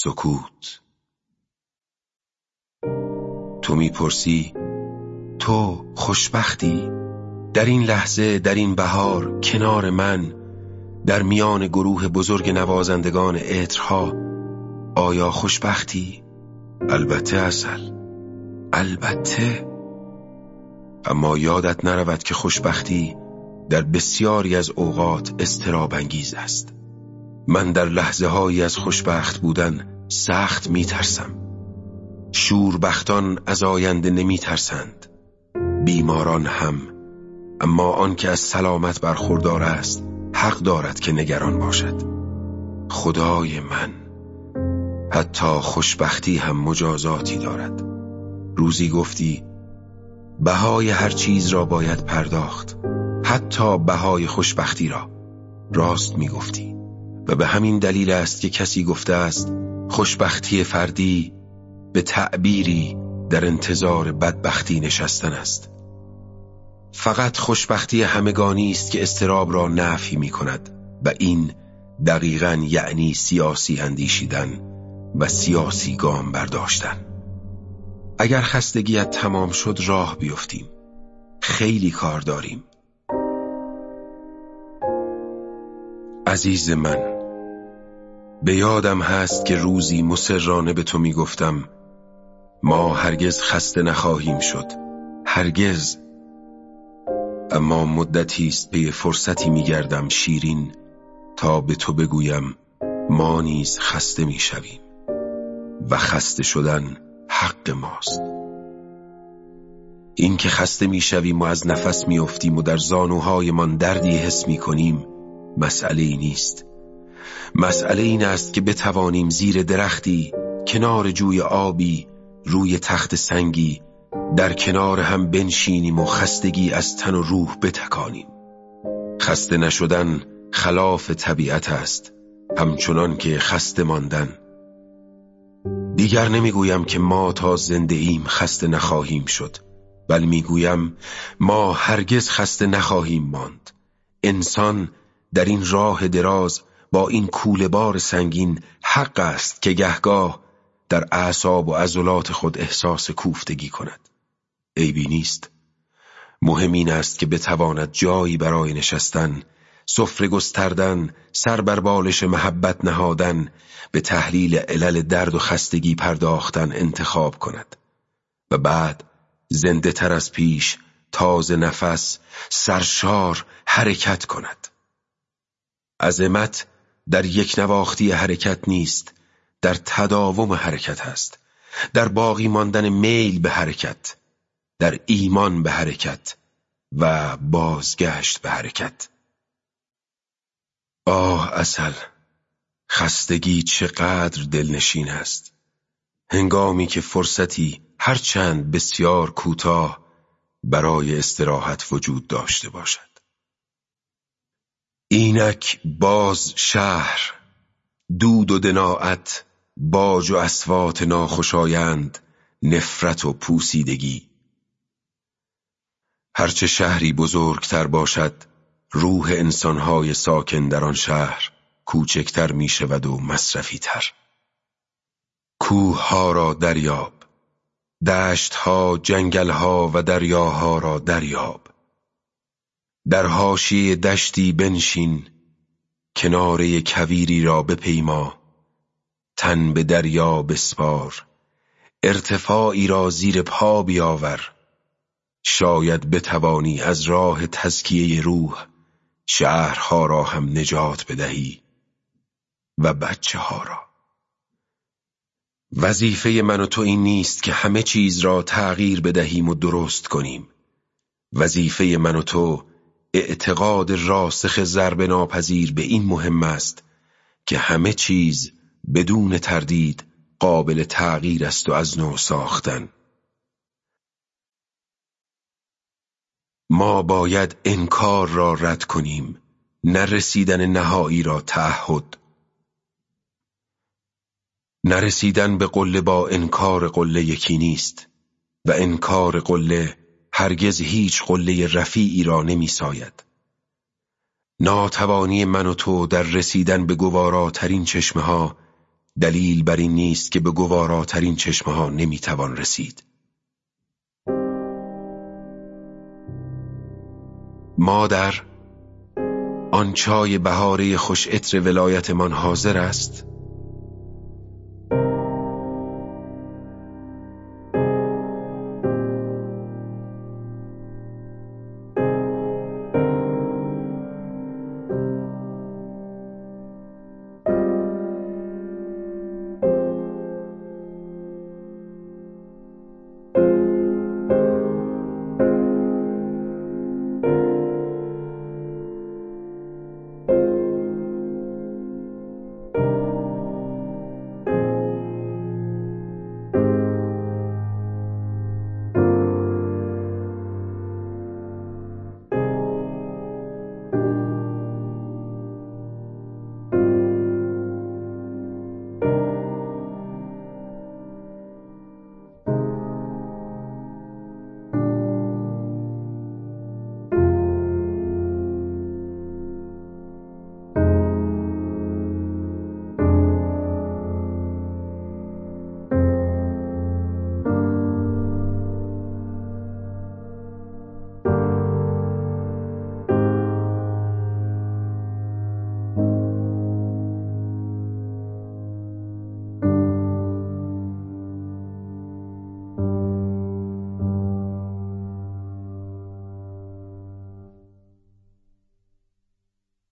سکوت. تو می‌پرسی تو خوشبختی؟ در این لحظه در این بهار کنار من در میان گروه بزرگ نوازندگان عطرها آیا خوشبختی؟ البته اصل البته. اما یادت نرود که خوشبختی در بسیاری از اوقات استراب انگیز است. من در لحظه هایی از خوشبخت بودن سخت میترسم. شوربختان از آینده نمیترسند. بیماران هم. اما آن که از سلامت برخوردار است حق دارد که نگران باشد. خدای من. حتی خوشبختی هم مجازاتی دارد. روزی گفتی بهای هر چیز را باید پرداخت حتی بهای خوشبختی را. راست می گفتی و به همین دلیل است که کسی گفته است خوشبختی فردی به تعبیری در انتظار بدبختی نشستن است. فقط خوشبختی همگانی است که استراب را نفی می کند و این دقیقا یعنی سیاسی اندیشیدن و سیاسی گام برداشتن. اگر خستگیت تمام شد راه بیفتیم. خیلی کار داریم. عزیز من به یادم هست که روزی مسررانه به تو می‌گفتم ما هرگز خسته نخواهیم شد هرگز. اما مدتی است به فرصتی میگردم شیرین تا به تو بگویم ما نیز خسته می‌شویم و خسته شدن حق ماست. اینکه خسته می‌شویم و از نفس میافتیم و در زانوهایمان دردی حس می‌کنیم مسئله ای نیست. مسئله این است که بتوانیم زیر درختی کنار جوی آبی روی تخت سنگی در کنار هم بنشینیم و خستگی از تن و روح بتکانیم. خسته نشدن خلاف طبیعت است همچنان که خسته ماندن. دیگر نمی‌گویم که ما تا زنده ایم خسته نخواهیم شد بل می‌گویم ما هرگز خسته نخواهیم ماند. انسان در این راه دراز با این کوله بار سنگین حق است که گهگاه در اعصاب و عضلات خود احساس کوفتگی کند. عیبی نیست. مهم این است که بتواند جایی برای نشستن سفره گستردن سر بر بالش محبت نهادن به تحلیل علل درد و خستگی پرداختن انتخاب کند. و بعد زنده تر از پیش تازه نفس سرشار حرکت کند. عظمت در یک نواختی حرکت نیست در تداوم حرکت است در باقی ماندن میل به حرکت در ایمان به حرکت و بازگشت به حرکت. آه اصل خستگی چقدر دلنشین است. هنگامی که فرصتی هرچند بسیار کوتاه برای استراحت وجود داشته باشد. اینک باز شهر دود و دناعت باج و اسوات ناخوشایند نفرت و پوسیدگی. هرچه شهری بزرگتر باشد روح انسانهای ساکن در آن شهر کوچکتر می شود و مصرفی تر کوه را دریاب دشت ها جنگل ها و دریاها را دریاب. در حاشیه دشتی بنشین کناره کویری را بپیما تن به دریا بسپار ارتفاعی را زیر پا بیاور. شاید بتوانی از راه تزکیه روح شهرها را هم نجات بدهی و بچه ها را. وظیفه من و تو این نیست که همه چیز را تغییر بدهیم و درست کنیم. وظیفه من و تو اعتقاد راسخ ضرب ناپذیر به این مهم است که همه چیز بدون تردید قابل تغییر است و از نو ساختن. ما باید انکار را رد کنیم نرسیدن نهایی را تعهد. نرسیدن به قله با انکار قله یکی نیست و انکار قله هرگز هیچ قله رفیعی را نمی ساید. ناتوانی من و تو در رسیدن به گواراترین چشمه ها دلیل بر این نیست که به گواراترین چشمه ها نمی‌توان رسید مادر آن چای بهاره خوش عطر ولایتمان حاضر است